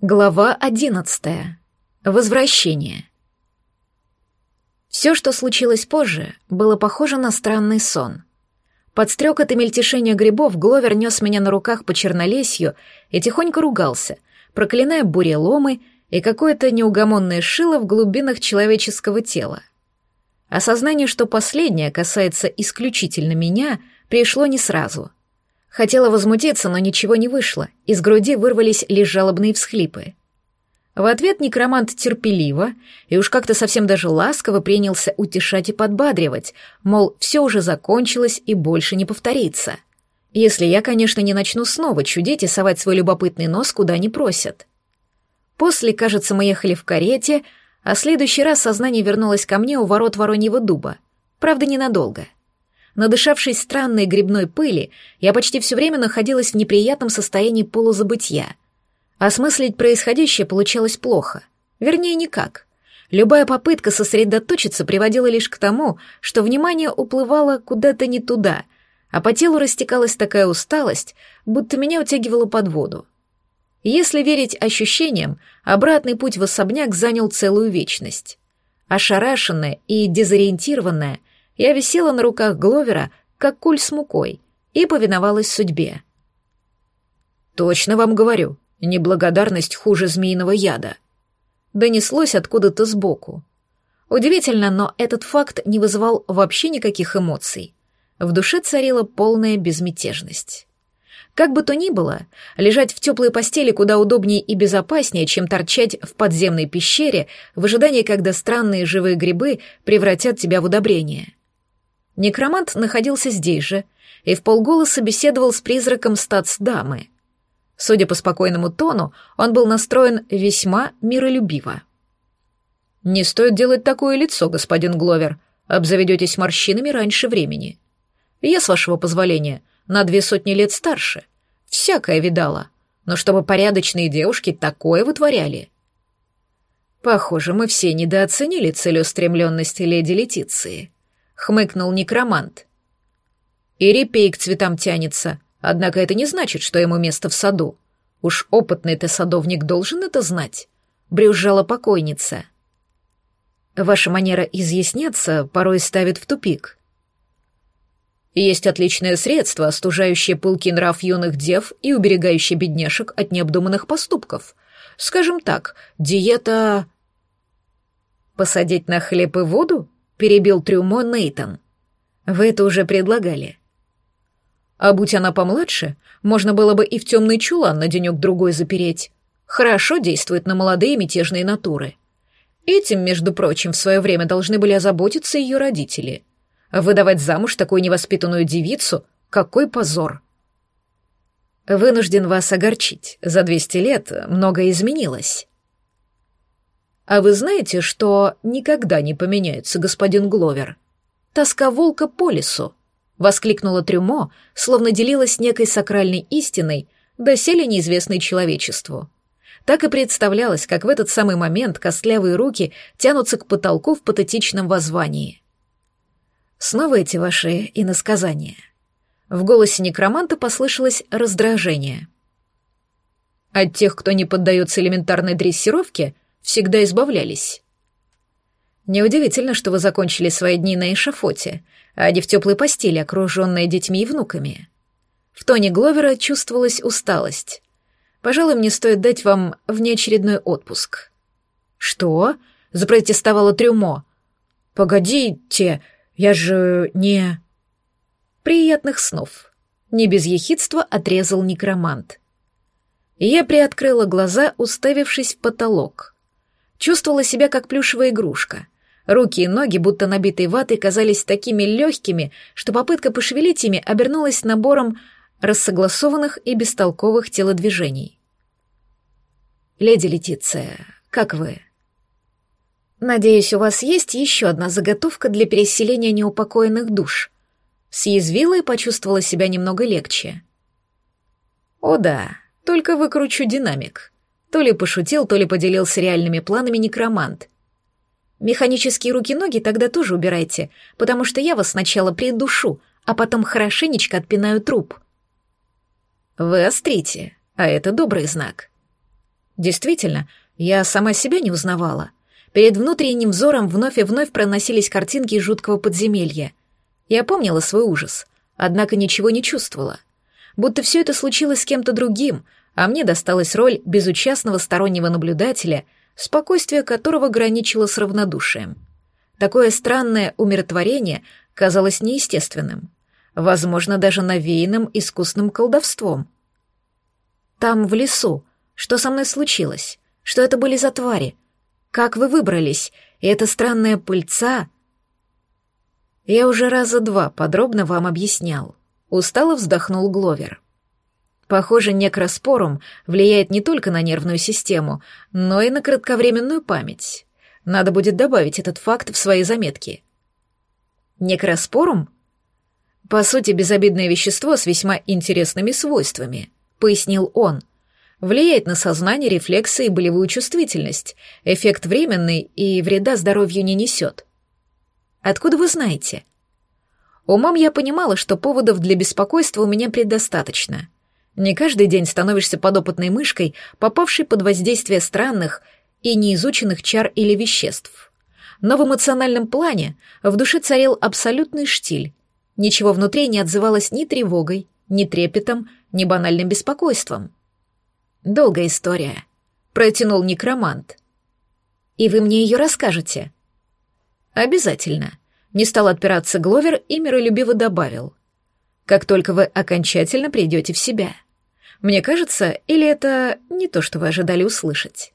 Глава одиннадцатая. Возвращение. Все, что случилось позже, было похоже на странный сон. Под стрекот и мельтешение грибов Гловер нес меня на руках по чернолесью и тихонько ругался, проклиная буреломы и какое-то неугомонное шило в глубинах человеческого тела. Осознание, что последнее касается исключительно меня, пришло не сразу — Хотела возмутиться, но ничего не вышло. Из груди вырвались лишь жалобные всхлипы. В ответ некромант терпеливо и уж как-то совсем даже ласково принялся утешать и подбадривать, мол, все уже закончилось и больше не повторится. Если я, конечно, не начну снова чудить и совать свой любопытный нос куда не просят. После, кажется, мы ехали в карете, а следующий раз сознание вернулось ко мне у ворот Вороньего дуба. Правда, ненадолго — Надышавшись странной грибной пыли, я почти все время находилась в неприятном состоянии полузабытия. Осмыслить происходящее получалось плохо. Вернее, никак. Любая попытка сосредоточиться приводила лишь к тому, что внимание уплывало куда-то не туда, а по телу растекалась такая усталость, будто меня утягивало под воду. Если верить ощущениям, обратный путь в особняк занял целую вечность. Ошарашенная и дезориентированная, я висела на руках Гловера, как куль с мукой, и повиновалась судьбе. «Точно вам говорю, неблагодарность хуже змеиного яда», донеслось откуда-то сбоку. Удивительно, но этот факт не вызывал вообще никаких эмоций. В душе царила полная безмятежность. Как бы то ни было, лежать в теплой постели куда удобнее и безопаснее, чем торчать в подземной пещере в ожидании, когда странные живые грибы превратят тебя в удобрение. Некромант находился здесь же и в полголоса беседовал с призраком статс-дамы. Судя по спокойному тону, он был настроен весьма миролюбиво. «Не стоит делать такое лицо, господин Гловер. Обзаведетесь морщинами раньше времени. Я, с вашего позволения, на две сотни лет старше. Всякое видала. Но чтобы порядочные девушки такое вытворяли...» Похоже, мы все недооценили целеустремленность леди Летиции хмыкнул некромант. И репей к цветам тянется, однако это не значит, что ему место в саду. Уж опытный ты садовник должен это знать, брюзжала покойница. Ваша манера изъясняться порой ставит в тупик. Есть отличное средство, остужающее пылкий нрав юных дев и уберегающее бедняжек от необдуманных поступков. Скажем так, диета... Посадить на хлеб и воду? Перебил трюмо Нейтон. Вы это уже предлагали. А будь она помладше, можно было бы и в темный чулан на денек-другой запереть. Хорошо действует на молодые мятежные натуры. Этим, между прочим, в свое время должны были озаботиться ее родители. Выдавать замуж такую невоспитанную девицу — какой позор! Вынужден вас огорчить. За 200 лет многое изменилось. А вы знаете, что никогда не поменяется господин Гловер? Тоска волка по лесу, воскликнула Трюмо, словно делилась некой сакральной истиной, доселе неизвестной человечеству. Так и представлялось, как в этот самый момент костлявые руки тянутся к потолку в патетичном воззвании. Снова эти ваши иносказания. В голосе некроманта послышалось раздражение. От тех, кто не поддается элементарной дрессировке — всегда избавлялись. Неудивительно, что вы закончили свои дни на эшафоте, а не в теплой постели, окруженной детьми и внуками. В тоне Гловера чувствовалась усталость. Пожалуй, мне стоит дать вам внеочередной отпуск. Что? запротестовала Трюмо. Погодите, я же не... Приятных снов. Не без ехидства отрезал некромант. Я приоткрыла глаза, уставившись в потолок. Чувствовала себя как плюшевая игрушка. Руки и ноги, будто набитые ватой, казались такими легкими, что попытка пошевелить ими обернулась набором рассогласованных и бестолковых телодвижений. «Леди Летиция, как вы?» «Надеюсь, у вас есть еще одна заготовка для переселения неупокоенных душ?» Съязвила и почувствовала себя немного легче. «О да, только выкручу динамик», то ли пошутил, то ли поделился реальными планами некромант. Механические руки-ноги тогда тоже убирайте, потому что я вас сначала придушу, а потом хорошенечко отпинаю труп. Вы острите, а это добрый знак. Действительно, я сама себя не узнавала. Перед внутренним взором вновь и вновь проносились картинки жуткого подземелья. Я помнила свой ужас, однако ничего не чувствовала. Будто все это случилось с кем-то другим, а мне досталась роль безучастного стороннего наблюдателя, спокойствие которого граничило с равнодушием. Такое странное умиротворение казалось неестественным, возможно, даже навеянным искусным колдовством. «Там, в лесу, что со мной случилось? Что это были за твари? Как вы выбрались? И эта странная пыльца...» Я уже раза два подробно вам объяснял. Устало вздохнул Гловер. Похоже, некроспорум влияет не только на нервную систему, но и на кратковременную память. Надо будет добавить этот факт в свои заметки. Некроспорум? По сути, безобидное вещество с весьма интересными свойствами, пояснил он. Влияет на сознание, рефлексы и болевую чувствительность. Эффект временный и вреда здоровью не несет. Откуда вы знаете? Умом я понимала, что поводов для беспокойства у меня предостаточно. Не каждый день становишься подопытной мышкой, попавшей под воздействие странных и неизученных чар или веществ. Но в эмоциональном плане в душе царил абсолютный штиль. Ничего внутри не отзывалось ни тревогой, ни трепетом, ни банальным беспокойством. Долгая история. Протянул некромант. И вы мне ее расскажете? Обязательно. Не стал отпираться Гловер и миролюбиво добавил. Как только вы окончательно придете в себя. Мне кажется, или это не то, что вы ожидали услышать?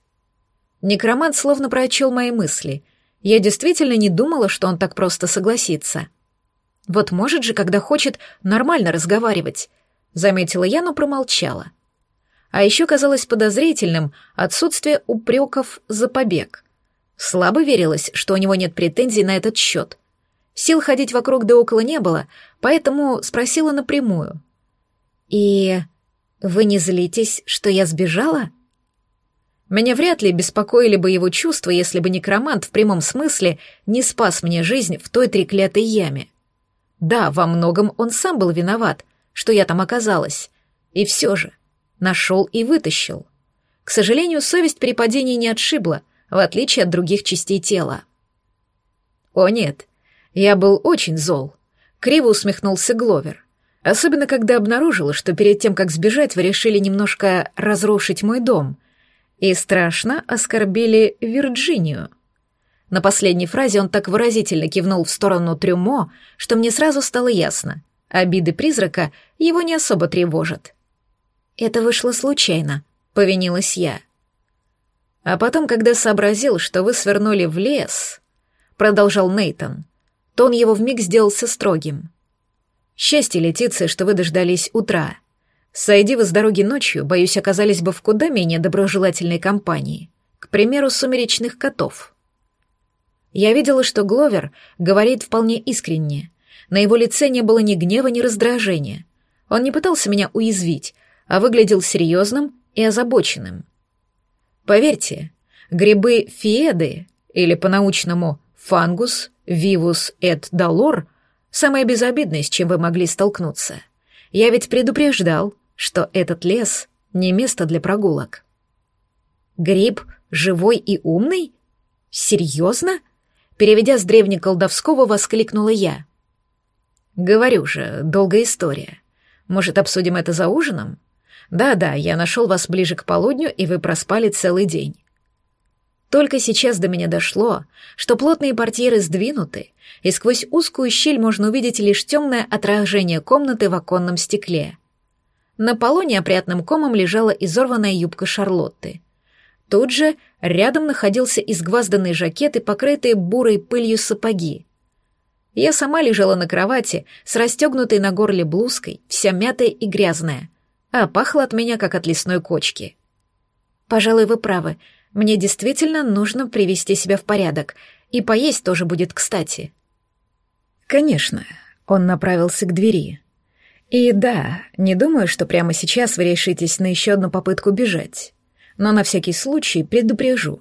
Некромант словно прочел мои мысли. Я действительно не думала, что он так просто согласится. Вот может же, когда хочет нормально разговаривать, заметила я, но промолчала. А еще казалось подозрительным отсутствие упреков за побег. Слабо верилось, что у него нет претензий на этот счет. Сил ходить вокруг да около не было, поэтому спросила напрямую. «И вы не злитесь, что я сбежала?» Меня вряд ли беспокоили бы его чувства, если бы некромант в прямом смысле не спас мне жизнь в той треклятой яме. Да, во многом он сам был виноват, что я там оказалась. И все же, нашел и вытащил. К сожалению, совесть при падении не отшибла, в отличие от других частей тела. О нет, я был очень зол. Криво усмехнулся Гловер. Особенно, когда обнаружила, что перед тем, как сбежать, вы решили немножко разрушить мой дом. И страшно оскорбили Вирджинию. На последней фразе он так выразительно кивнул в сторону трюмо, что мне сразу стало ясно. Обиды призрака его не особо тревожат. «Это вышло случайно», — повинилась я. А потом, когда сообразил, что вы свернули в лес, продолжал Нейтон, Тон его вмиг сделался строгим. «Счастье, Летиция, что вы дождались утра. Сойди вы с дороги ночью, боюсь, оказались бы в куда менее доброжелательной компании. К примеру, сумеречных котов». Я видела, что Гловер говорит вполне искренне. На его лице не было ни гнева, ни раздражения. Он не пытался меня уязвить, а выглядел серьезным и озабоченным. Поверьте, грибы фиеды, или по-научному фангус, Вивус эт Долор — самое безобидное, с чем вы могли столкнуться. Я ведь предупреждал, что этот лес — не место для прогулок. Гриб живой и умный? Серьезно? Переведя с древнеколдовского, воскликнула я. Говорю же, долгая история. Может, обсудим это за ужином? Да-да, я нашел вас ближе к полудню, и вы проспали целый день. Только сейчас до меня дошло, что плотные портьеры сдвинуты, и сквозь узкую щель можно увидеть лишь темное отражение комнаты в оконном стекле. На полу неопрятным комом лежала изорванная юбка Шарлотты. Тут же рядом находился изгвазданный жакет и покрытые бурой пылью сапоги. Я сама лежала на кровати с расстегнутой на горле блузкой, вся мятая и грязная, а пахло от меня, как от лесной кочки. «Пожалуй, вы правы», мне действительно нужно привести себя в порядок, и поесть тоже будет кстати. Конечно, он направился к двери. И да, не думаю, что прямо сейчас вы решитесь на еще одну попытку бежать. Но на всякий случай предупрежу.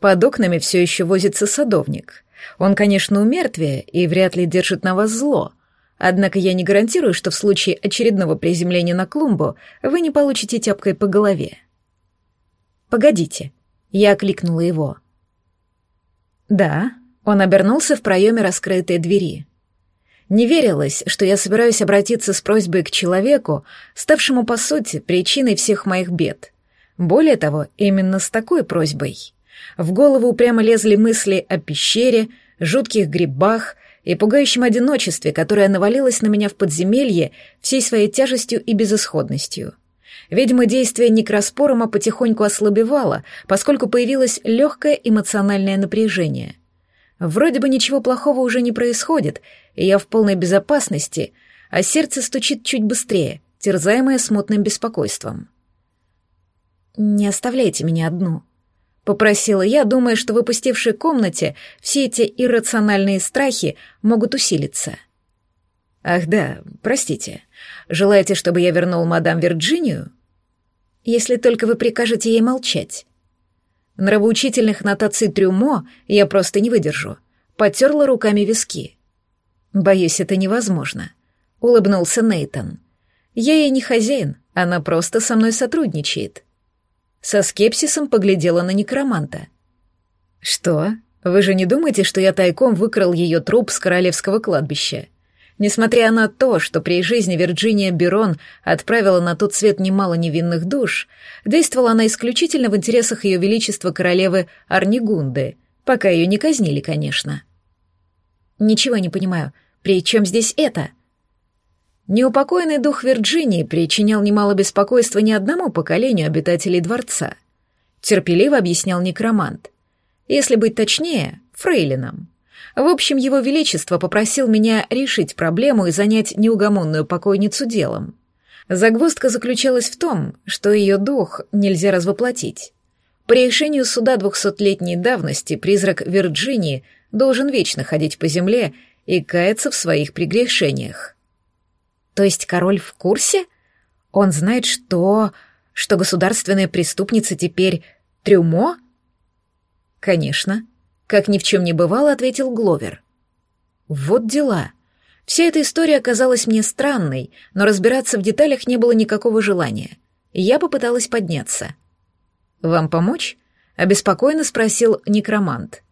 Под окнами все еще возится садовник. Он, конечно, у и вряд ли держит на вас зло. Однако я не гарантирую, что в случае очередного приземления на клумбу вы не получите тяпкой по голове. Погодите. Я окликнула его. Да, он обернулся в проеме раскрытой двери. Не верилось, что я собираюсь обратиться с просьбой к человеку, ставшему, по сути, причиной всех моих бед. Более того, именно с такой просьбой. В голову прямо лезли мысли о пещере, жутких грибах и пугающем одиночестве, которое навалилось на меня в подземелье всей своей тяжестью и безысходностью. Видимо, действие некроспорума потихоньку ослабевало, поскольку появилось легкое эмоциональное напряжение. Вроде бы ничего плохого уже не происходит, и я в полной безопасности, а сердце стучит чуть быстрее, терзаемое смутным беспокойством. «Не оставляйте меня одну», — попросила я, думая, что в опустевшей комнате все эти иррациональные страхи могут усилиться. «Ах да, простите. Желаете, чтобы я вернул мадам Вирджинию?» «Если только вы прикажете ей молчать». Нравоучительных нотаций Трюмо я просто не выдержу. Потерла руками виски. Боюсь, это невозможно. Улыбнулся Нейтон. Я ей не хозяин, она просто со мной сотрудничает. Со скепсисом поглядела на некроманта. Что? Вы же не думаете, что я тайком выкрал ее труп с королевского кладбища? Несмотря на то, что при жизни Вирджиния Берон отправила на тот свет немало невинных душ, действовала она исключительно в интересах ее величества королевы Арнигунды, пока ее не казнили, конечно. Ничего не понимаю. При чем здесь это? Неупокоенный дух Вирджинии причинял немало беспокойства ни одному поколению обитателей дворца. Терпеливо объяснял некромант. Если быть точнее, фрейлинам. В общем, его величество попросил меня решить проблему и занять неугомонную покойницу делом. Загвоздка заключалась в том, что ее дух нельзя развоплотить. По решению суда двухсотлетней давности призрак Вирджинии должен вечно ходить по земле и каяться в своих прегрешениях. То есть король в курсе? Он знает, что... что государственная преступница теперь трюмо? Конечно. Как ни в чем не бывало, ответил Гловер. Вот дела. Вся эта история оказалась мне странной, но разбираться в деталях не было никакого желания. Я попыталась подняться. «Вам помочь?» — обеспокоенно спросил некромант.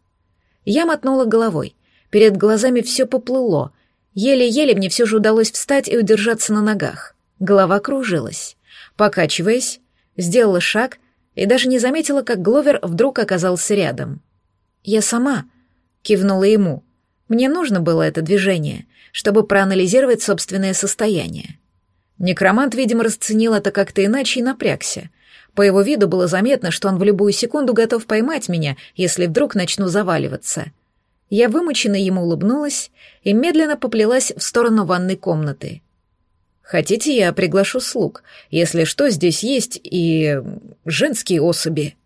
Я мотнула головой. Перед глазами все поплыло. Еле-еле мне все же удалось встать и удержаться на ногах. Голова кружилась. Покачиваясь, сделала шаг и даже не заметила, как Гловер вдруг оказался рядом. «Я сама», — кивнула ему. «Мне нужно было это движение, чтобы проанализировать собственное состояние». Некромант, видимо, расценил это как-то иначе и напрягся — по его виду было заметно, что он в любую секунду готов поймать меня, если вдруг начну заваливаться. Я вымученно ему улыбнулась и медленно поплелась в сторону ванной комнаты. «Хотите, я приглашу слуг? Если что, здесь есть и... женские особи».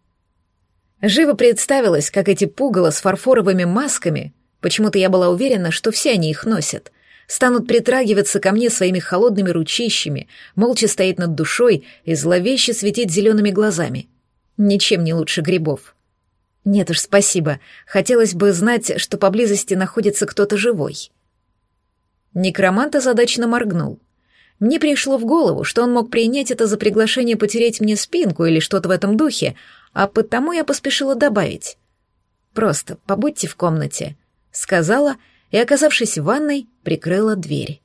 Живо представилось, как эти пугало с фарфоровыми масками, почему-то я была уверена, что все они их носят, станут притрагиваться ко мне своими холодными ручищами, молча стоять над душой и зловеще светить зелеными глазами. Ничем не лучше грибов. Нет уж, спасибо. Хотелось бы знать, что поблизости находится кто-то живой. Некромант озадаченно моргнул. Мне пришло в голову, что он мог принять это за приглашение потереть мне спинку или что-то в этом духе, а потому я поспешила добавить. «Просто побудьте в комнате», — сказала и, оказавшись в ванной, прикрыла дверь.